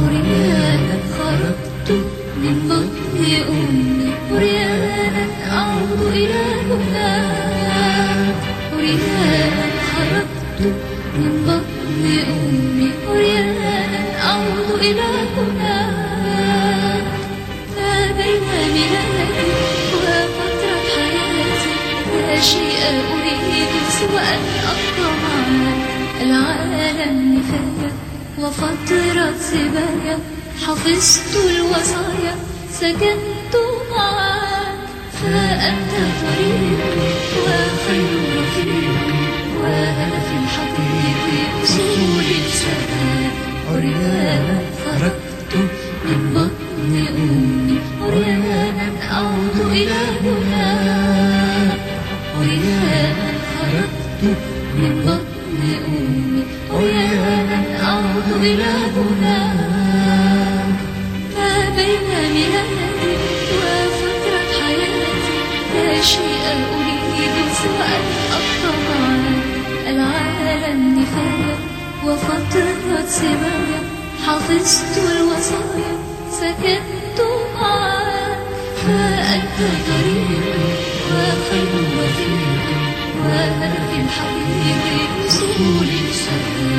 عريانا خرجت من بطن أمي عريانا أعود إلى هنا عريانا خرجت من بطن أمي عريانا أعود إلى هنا ما بين وفترة حياتي لا شيء أريد سوى أن معك العالم نفاية وفترة سبايا حفظت الوصايا سكنت معك فأنت طريقي وخير رفيقي وهدفي الحقيقي وصول السماء. عريانا خرجت من بطن أمي عريانا أعود إلى هنا. عريانا خرجت من بطن أمي عريانا أعود إلى هنا ما بين ميلادي وفترة حياتي لا شيء أريد سوى أن معك العالم نفاية وفترة سبايا حفظت الوصايا سكنت معك فأنت طريقي 怕你会苦苦